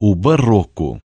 o barroco.